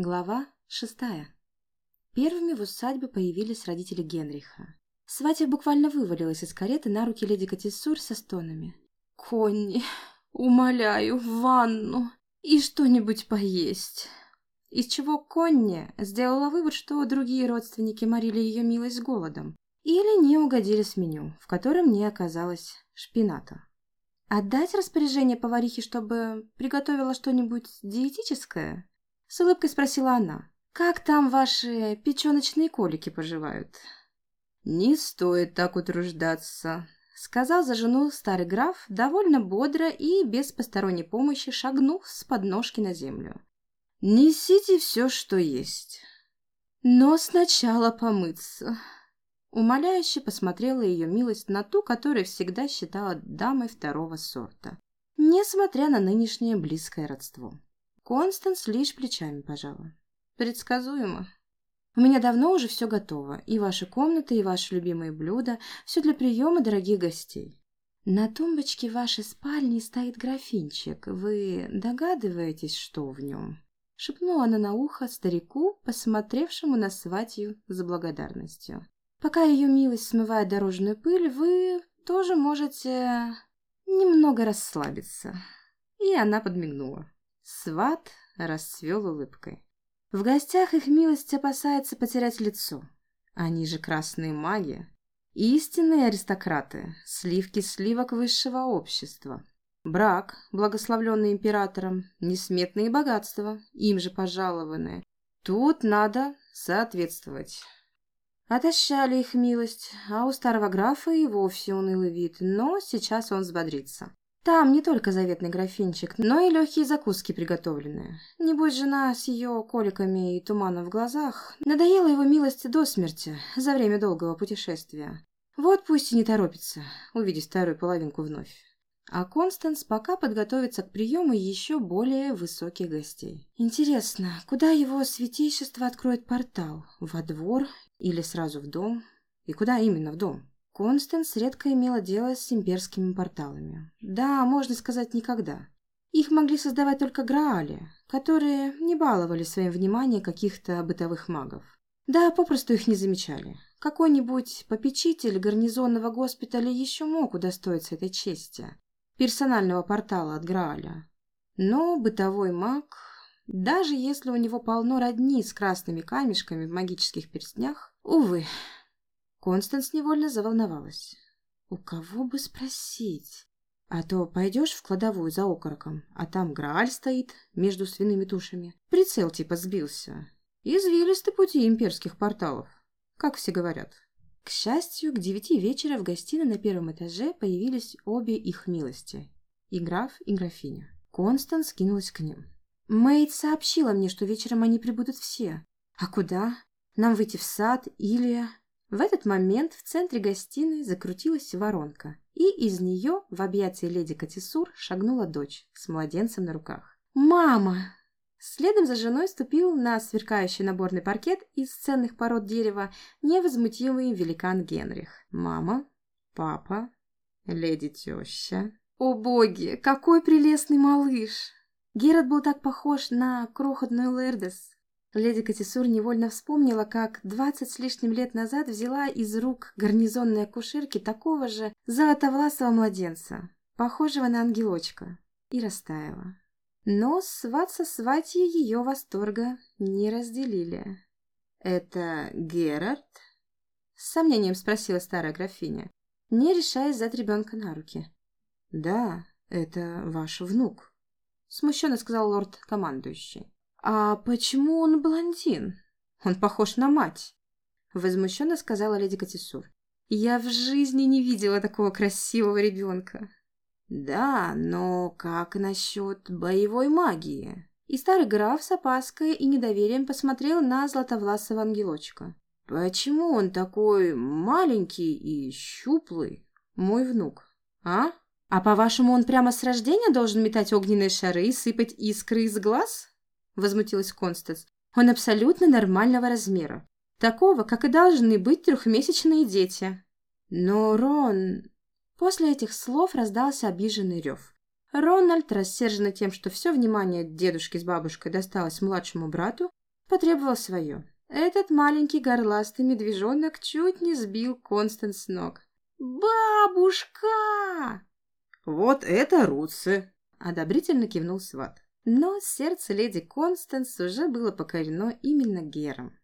Глава шестая. Первыми в усадьбе появились родители Генриха. Сватья буквально вывалилась из кареты на руки леди Катисур со стонами. «Конни, умоляю, в ванну и что-нибудь поесть». Из чего Конни сделала вывод, что другие родственники морили ее милость голодом или не угодили с меню, в котором не оказалось шпината. «Отдать распоряжение поварихе, чтобы приготовила что-нибудь диетическое?» С улыбкой спросила она. «Как там ваши печеночные колики поживают?» «Не стоит так утруждаться», — сказал за жену старый граф, довольно бодро и без посторонней помощи шагнув с подножки на землю. «Несите все, что есть. Но сначала помыться». Умоляюще посмотрела ее милость на ту, которую всегда считала дамой второго сорта, несмотря на нынешнее близкое родство. Констанс лишь плечами пожала. Предсказуемо. У меня давно уже все готово, и ваши комнаты, и ваши любимые блюда, все для приема дорогих гостей. На тумбочке вашей спальни стоит графинчик. Вы догадываетесь, что в нем? Шепнула она на ухо старику, посмотревшему на сватью за благодарностью. Пока ее милость смывает дорожную пыль, вы тоже можете немного расслабиться. И она подмигнула. Сват расцвел улыбкой. В гостях их милость опасается потерять лицо. Они же красные маги. Истинные аристократы, сливки сливок высшего общества. Брак, благословленный императором, несметные богатства, им же пожалованные. Тут надо соответствовать. Отощали их милость, а у старого графа и вовсе унылый вид, но сейчас он взбодрится. Там не только заветный графинчик, но и легкие закуски приготовленные. Небось, жена с ее коликами и туманом в глазах надоела его милости до смерти за время долгого путешествия. Вот пусть и не торопится увидеть вторую половинку вновь. А Констанс пока подготовится к приему еще более высоких гостей. Интересно, куда его святейшество откроет портал? Во двор или сразу в дом? И куда именно в дом? Констанс редко имела дело с имперскими порталами. Да, можно сказать, никогда. Их могли создавать только Граали, которые не баловали своим вниманием каких-то бытовых магов. Да, попросту их не замечали. Какой-нибудь попечитель гарнизонного госпиталя еще мог удостоиться этой чести персонального портала от Грааля. Но бытовой маг, даже если у него полно родни с красными камешками в магических перстнях, увы. Констанс невольно заволновалась. У кого бы спросить? А то пойдешь в кладовую за окороком, а там Грааль стоит между свиными тушами. Прицел типа сбился. Извилисты пути имперских порталов, как все говорят. К счастью, к девяти вечера в гостиной на первом этаже появились обе их милости. И граф, и графиня. Констанс кинулась к ним. «Мэйд сообщила мне, что вечером они прибудут все. А куда? Нам выйти в сад или...» В этот момент в центре гостиной закрутилась воронка, и из нее в объятия леди Катисур шагнула дочь с младенцем на руках. «Мама!» Следом за женой ступил на сверкающий наборный паркет из ценных пород дерева невозмутимый великан Генрих. Мама, папа, леди теща. О боги, какой прелестный малыш! Герат был так похож на крохотную Лердес. Леди Катисур невольно вспомнила, как двадцать с лишним лет назад взяла из рук гарнизонной акушерки такого же золотовласого младенца, похожего на ангелочка, и растаяла. Но сват со сватьей ее восторга не разделили. «Это Герард?» С сомнением спросила старая графиня, не решаясь взять ребенка на руки. «Да, это ваш внук», — смущенно сказал лорд-командующий. «А почему он блондин? Он похож на мать», — возмущенно сказала леди Катисур. «Я в жизни не видела такого красивого ребенка». «Да, но как насчет боевой магии?» И старый граф с опаской и недоверием посмотрел на златовласого ангелочка. «Почему он такой маленький и щуплый, мой внук, а?» «А по-вашему, он прямо с рождения должен метать огненные шары и сыпать искры из глаз?» Возмутилась Констанс. «Он абсолютно нормального размера. Такого, как и должны быть трехмесячные дети». «Но Рон...» После этих слов раздался обиженный рев. Рональд, рассерженный тем, что все внимание дедушки с бабушкой досталось младшему брату, потребовал свое. Этот маленький горластый медвежонок чуть не сбил Констанс с ног. «Бабушка!» «Вот это руцы!» — одобрительно кивнул сват. Но сердце леди Констанс уже было покорено именно Гером.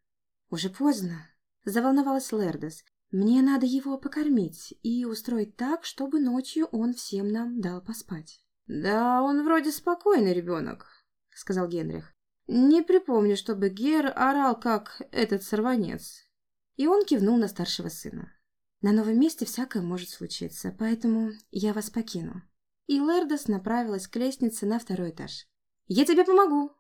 «Уже поздно», — заволновалась Лердес. «Мне надо его покормить и устроить так, чтобы ночью он всем нам дал поспать». «Да, он вроде спокойный ребенок», — сказал Генрих. «Не припомню, чтобы Гер орал, как этот сорванец». И он кивнул на старшего сына. «На новом месте всякое может случиться, поэтому я вас покину». И Лердос направилась к лестнице на второй этаж. «Я тебе помогу!»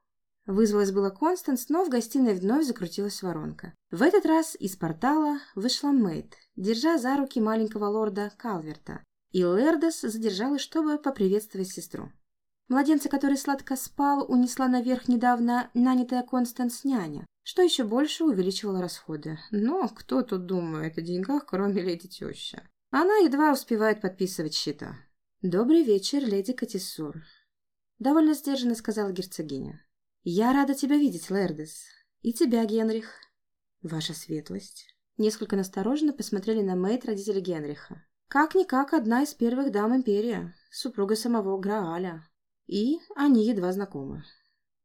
Вызвалась была Констанс, но в гостиной вновь закрутилась воронка. В этот раз из портала вышла Мэйд, держа за руки маленького лорда Калверта, и Лердос задержалась, чтобы поприветствовать сестру. Младенца, который сладко спал, унесла наверх недавно нанятая Констанс няня, что еще больше увеличивало расходы. Но кто тут думает о деньгах, кроме леди теща? Она едва успевает подписывать счета. «Добрый вечер, леди Катисур», — довольно сдержанно сказала герцогиня. «Я рада тебя видеть, Лердес. И тебя, Генрих». «Ваша светлость». Несколько настороженно посмотрели на Мэйд родители Генриха. Как-никак одна из первых дам Империи, супруга самого Грааля. И они едва знакомы.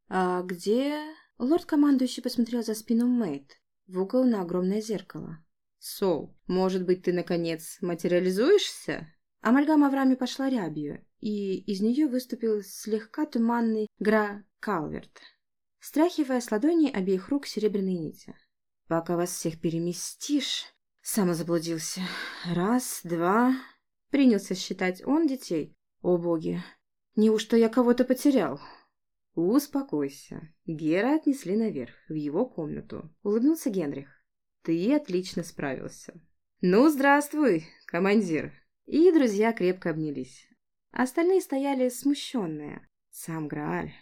«А где...» Лорд-командующий посмотрел за спину Мэйд, в угол на огромное зеркало. «Соу, может быть, ты, наконец, материализуешься?» Амальгама в раме пошла рябью, и из нее выступил слегка туманный Гра Калверт, стряхивая с ладони обеих рук серебряные нити. «Пока вас всех переместишь...» Сам заблудился. Раз, два... Принялся считать он детей. О боги, неужто я кого-то потерял? Успокойся. Гера отнесли наверх, в его комнату. Улыбнулся Генрих. Ты отлично справился. Ну, здравствуй, командир. И друзья крепко обнялись. Остальные стояли смущенные. Сам Грааль.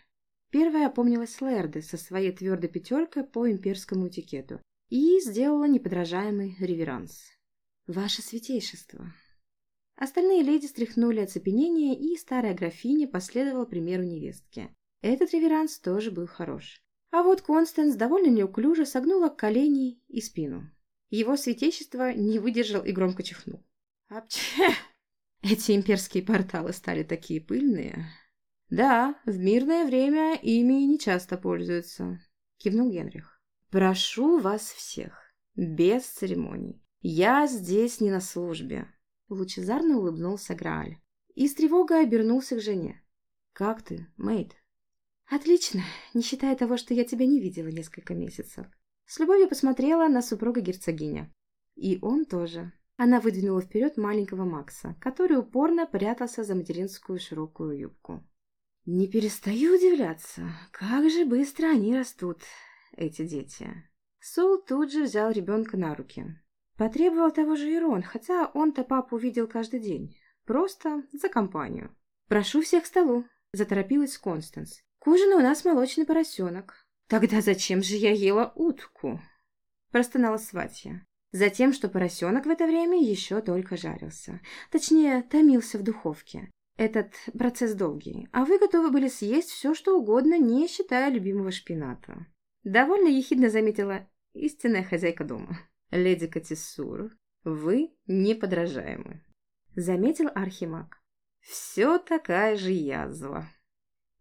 Первая опомнилась Лерды со своей твердой пятеркой по имперскому этикету и сделала неподражаемый реверанс. «Ваше святейшество!» Остальные леди стряхнули оцепенение, и старая графиня последовала примеру невестки. Этот реверанс тоже был хорош. А вот Констанс довольно неуклюже согнула колени и спину. Его святейшество не выдержал и громко чихнул. Апче! Эти имперские порталы стали такие пыльные. Да, в мирное время ими не часто пользуются, кивнул Генрих. Прошу вас всех, без церемоний. Я здесь не на службе. Лучезарно улыбнулся Грааль и с тревогой обернулся к жене. «Как ты, Мэйд?» «Отлично, не считая того, что я тебя не видела несколько месяцев». С любовью посмотрела на супруга герцогиня. И он тоже. Она выдвинула вперед маленького Макса, который упорно прятался за материнскую широкую юбку. Не перестаю удивляться, как же быстро они растут, эти дети. Сол тут же взял ребенка на руки. Потребовал того же Ирон, хотя он-то папу видел каждый день. Просто за компанию. «Прошу всех к столу», — заторопилась Констанс. «К ужину у нас молочный поросенок». «Тогда зачем же я ела утку?» — простонала Сватья. Затем, что поросенок в это время еще только жарился. Точнее, томился в духовке. Этот процесс долгий, а вы готовы были съесть все, что угодно, не считая любимого шпината. Довольно ехидно заметила истинная хозяйка дома. «Леди Катисур, вы неподражаемы», — заметил Архимаг. «Все такая же язва».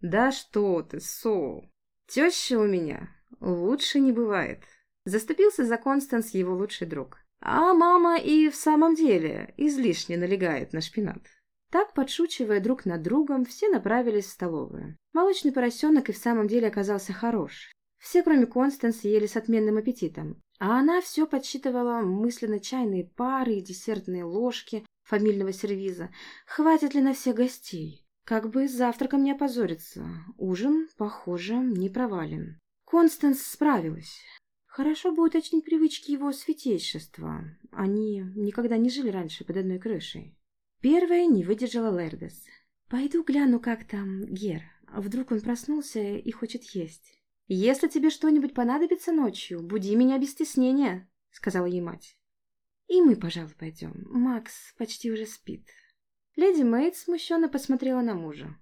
«Да что ты, Соу, теща у меня лучше не бывает». Заступился за Констанс его лучший друг. А мама и в самом деле излишне налегает на шпинат. Так, подшучивая друг над другом, все направились в столовую. Молочный поросенок и в самом деле оказался хорош. Все, кроме Констанс, ели с отменным аппетитом. А она все подсчитывала мысленно чайные пары и десертные ложки фамильного сервиза. Хватит ли на всех гостей? Как бы завтраком не опозориться. Ужин, похоже, не провален. Констанс справилась. Хорошо бы уточнить привычки его святейшества. Они никогда не жили раньше под одной крышей. Первая не выдержала Лердес. «Пойду гляну, как там Гер. Вдруг он проснулся и хочет есть. Если тебе что-нибудь понадобится ночью, буди меня без стеснения», — сказала ей мать. «И мы, пожалуй, пойдем. Макс почти уже спит». Леди Мэйд смущенно посмотрела на мужа.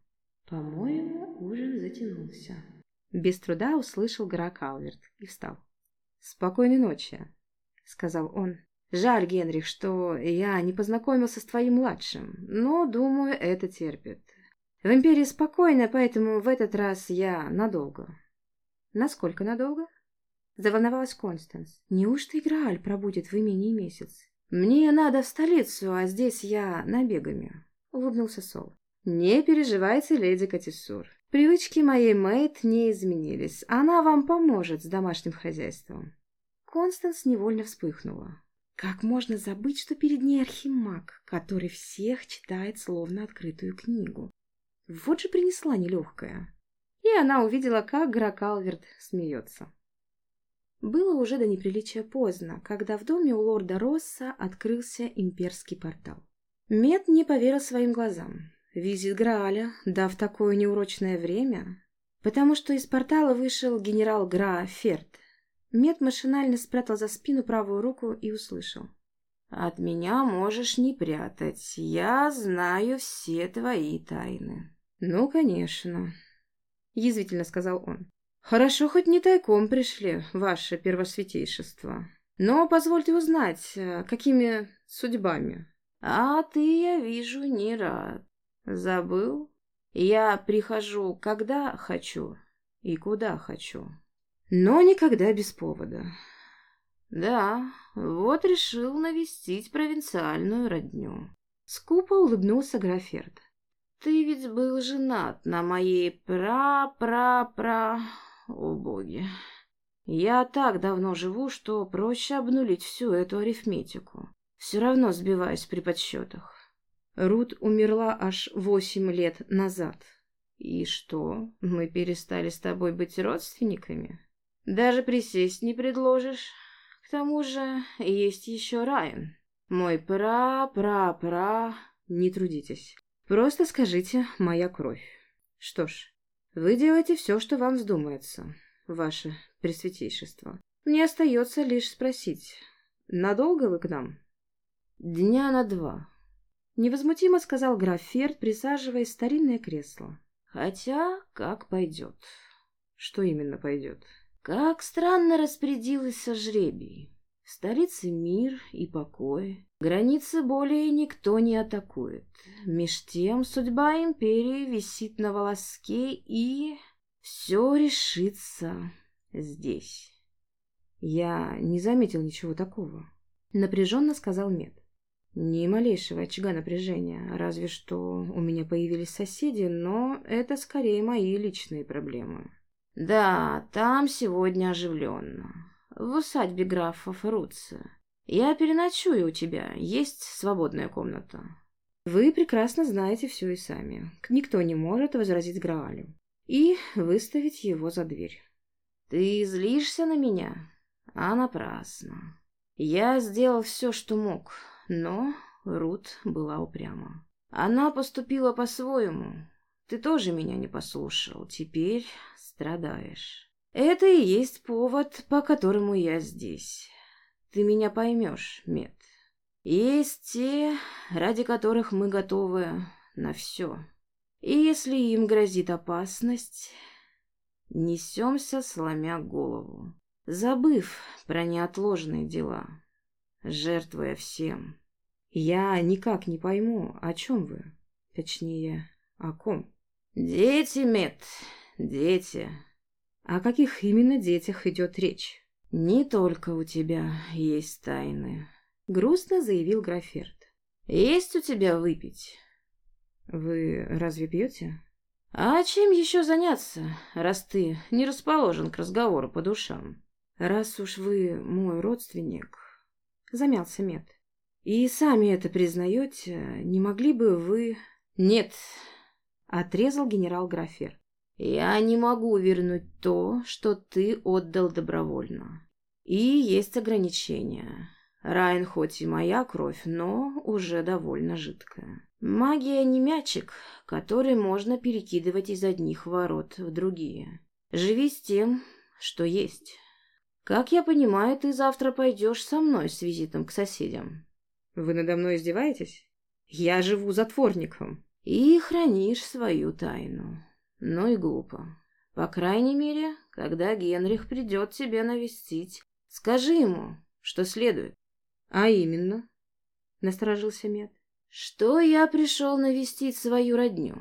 «По-моему, ужин затянулся». Без труда услышал Гра Калверт и встал. «Спокойной ночи», — сказал он. «Жаль, Генрих, что я не познакомился с твоим младшим, но, думаю, это терпит. В Империи спокойно, поэтому в этот раз я надолго». «Насколько надолго?» Заволновалась Констанс. «Неужто Играаль пробудет в имени месяц?» «Мне надо в столицу, а здесь я набегами», — улыбнулся Сол. «Не переживайте, леди Катисур. Привычки моей Мэйд не изменились. Она вам поможет с домашним хозяйством». Констанс невольно вспыхнула. Как можно забыть, что перед ней архимаг, который всех читает словно открытую книгу? Вот же принесла нелегкая. И она увидела, как Гракалверт смеется. Было уже до неприличия поздно, когда в доме у лорда Росса открылся имперский портал. Мед не поверил своим глазам. Визит Грааля, да в такое неурочное время, потому что из портала вышел генерал Гра Ферд. Мед машинально спрятал за спину правую руку и услышал. «От меня можешь не прятать, я знаю все твои тайны». «Ну, конечно», — язвительно сказал он. «Хорошо, хоть не тайком пришли, ваше первосвятейшество. Но позвольте узнать, э, какими судьбами?» «А ты, я вижу, не рад. Забыл? Я прихожу, когда хочу и куда хочу. Но никогда без повода. Да, вот решил навестить провинциальную родню». Скупо улыбнулся Граферт. «Ты ведь был женат на моей пра-пра-пра...» О боги. Я так давно живу, что проще обнулить всю эту арифметику. Все равно сбиваюсь при подсчетах. Рут умерла аж восемь лет назад. И что, мы перестали с тобой быть родственниками? Даже присесть не предложишь. К тому же есть еще Райан. Мой пра-пра-пра... Не трудитесь. Просто скажите «моя кровь». Что ж, вы делаете все, что вам вздумается, ваше пресвятейшество. Мне остается лишь спросить, надолго вы к нам? Дня на два. Невозмутимо сказал граф Ферд, присаживаясь в старинное кресло. Хотя, как пойдет. Что именно пойдет? Как странно распорядился жребий. В столице мир и покой. Границы более никто не атакует. Меж тем судьба империи висит на волоске, и все решится здесь. Я не заметил ничего такого. Напряженно сказал Мед. Ни малейшего очага напряжения, разве что у меня появились соседи, но это скорее мои личные проблемы. Да, там сегодня оживленно в усадьбе графа Фруца. Я переночую у тебя, есть свободная комната. Вы прекрасно знаете все и сами. Никто не может возразить Граалю. И выставить его за дверь. Ты злишься на меня? А напрасно. Я сделал все, что мог, но Рут была упряма. Она поступила по-своему. Ты тоже меня не послушал. Теперь страдаешь. Это и есть повод, по которому я здесь. Ты меня поймешь, Мед. Есть те, ради которых мы готовы на все. И если им грозит опасность, несемся, сломя голову, забыв про неотложные дела, жертвуя всем. Я никак не пойму, о чем вы, точнее, о ком. Дети, Мед, дети. О каких именно детях идет речь? Не только у тебя есть тайны, грустно заявил Граферт. Есть у тебя выпить? Вы разве пьете? А чем еще заняться, раз ты не расположен к разговору по душам? Раз уж вы мой родственник, замялся Мед. И сами это признаете, не могли бы вы... Нет, отрезал генерал Графер. Я не могу вернуть то, что ты отдал добровольно. И есть ограничения. Райн хоть и моя кровь, но уже довольно жидкая. Магия не мячик, который можно перекидывать из одних ворот в другие. Живи с тем, что есть. Как я понимаю, ты завтра пойдешь со мной с визитом к соседям. Вы надо мной издеваетесь? Я живу затворником. И хранишь свою тайну. Ну и глупо. По крайней мере, когда Генрих придет тебя навестить, скажи ему, что следует. А именно? Насторожился Мед. Что я пришел навестить свою родню.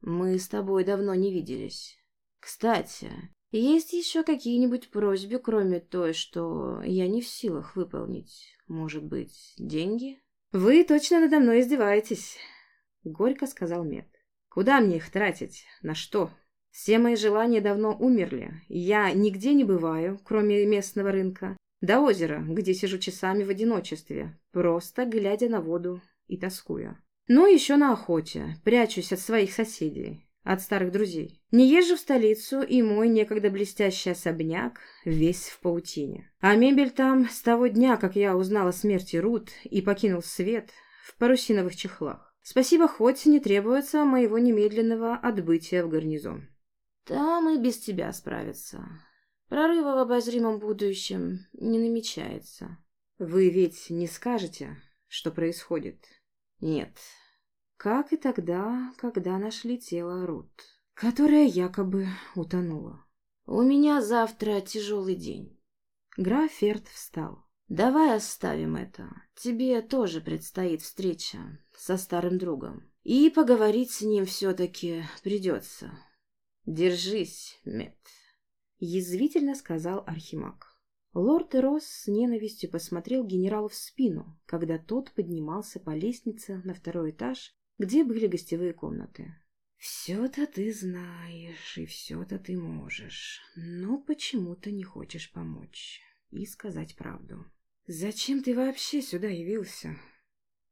Мы с тобой давно не виделись. Кстати, есть еще какие-нибудь просьбы, кроме той, что я не в силах выполнить? Может быть, деньги? Вы точно надо мной издеваетесь, горько сказал Мед. Куда мне их тратить? На что? Все мои желания давно умерли. Я нигде не бываю, кроме местного рынка. До озера, где сижу часами в одиночестве, просто глядя на воду и тоскуя. Ну, еще на охоте, прячусь от своих соседей, от старых друзей. Не езжу в столицу, и мой некогда блестящий особняк весь в паутине. А мебель там с того дня, как я узнал о смерти Рут и покинул свет, в парусиновых чехлах. Спасибо, хоть не требуется моего немедленного отбытия в гарнизон. Там и без тебя справятся. Прорыва в обозримом будущем не намечается. Вы ведь не скажете, что происходит? Нет. Как и тогда, когда нашли тело Рут, которая якобы утонула. У меня завтра тяжелый день. Граф Ферд встал. Давай оставим это. Тебе тоже предстоит встреча со старым другом. И поговорить с ним все-таки придется. Держись, Мед. Язвительно сказал Архимаг. Лорд Эрос с ненавистью посмотрел генералу в спину, когда тот поднимался по лестнице на второй этаж, где были гостевые комнаты. «Все-то ты знаешь, и все-то ты можешь, но почему-то не хочешь помочь и сказать правду. Зачем ты вообще сюда явился?